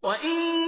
我一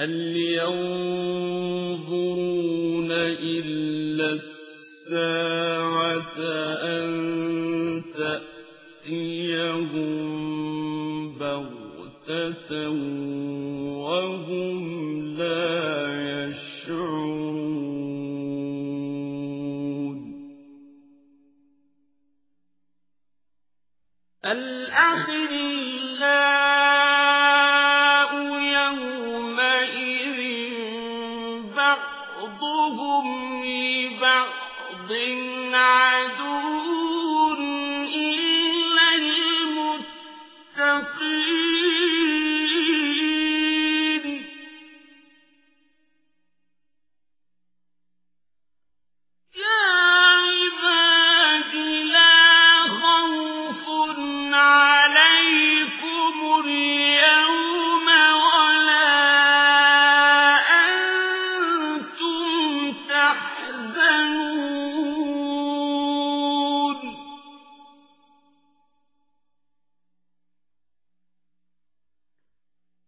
هل ينظرون إلا الساعة أن تأتيهم بغتة وهم لا يشعرون؟ الأخرين عدو.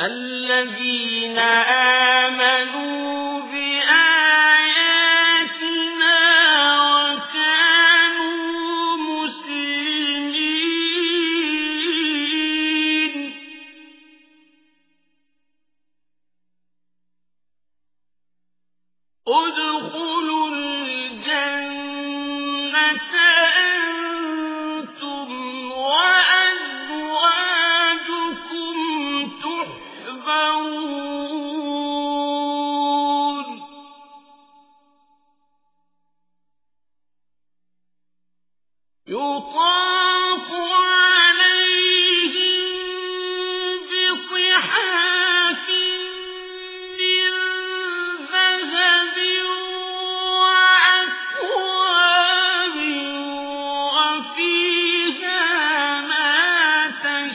الذين آمنوا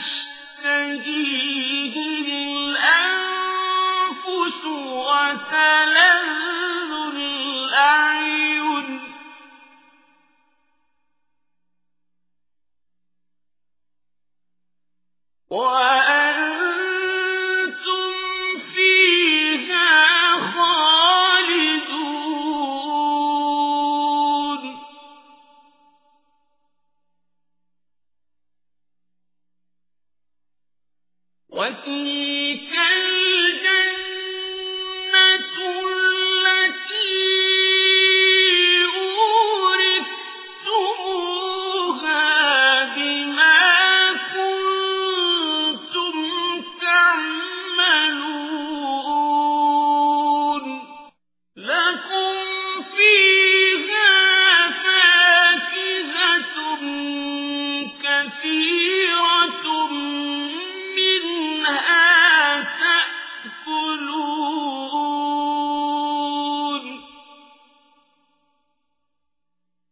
تشتهيه الأنفس وتلذ الأعين. وَأَعْيُنُ 你。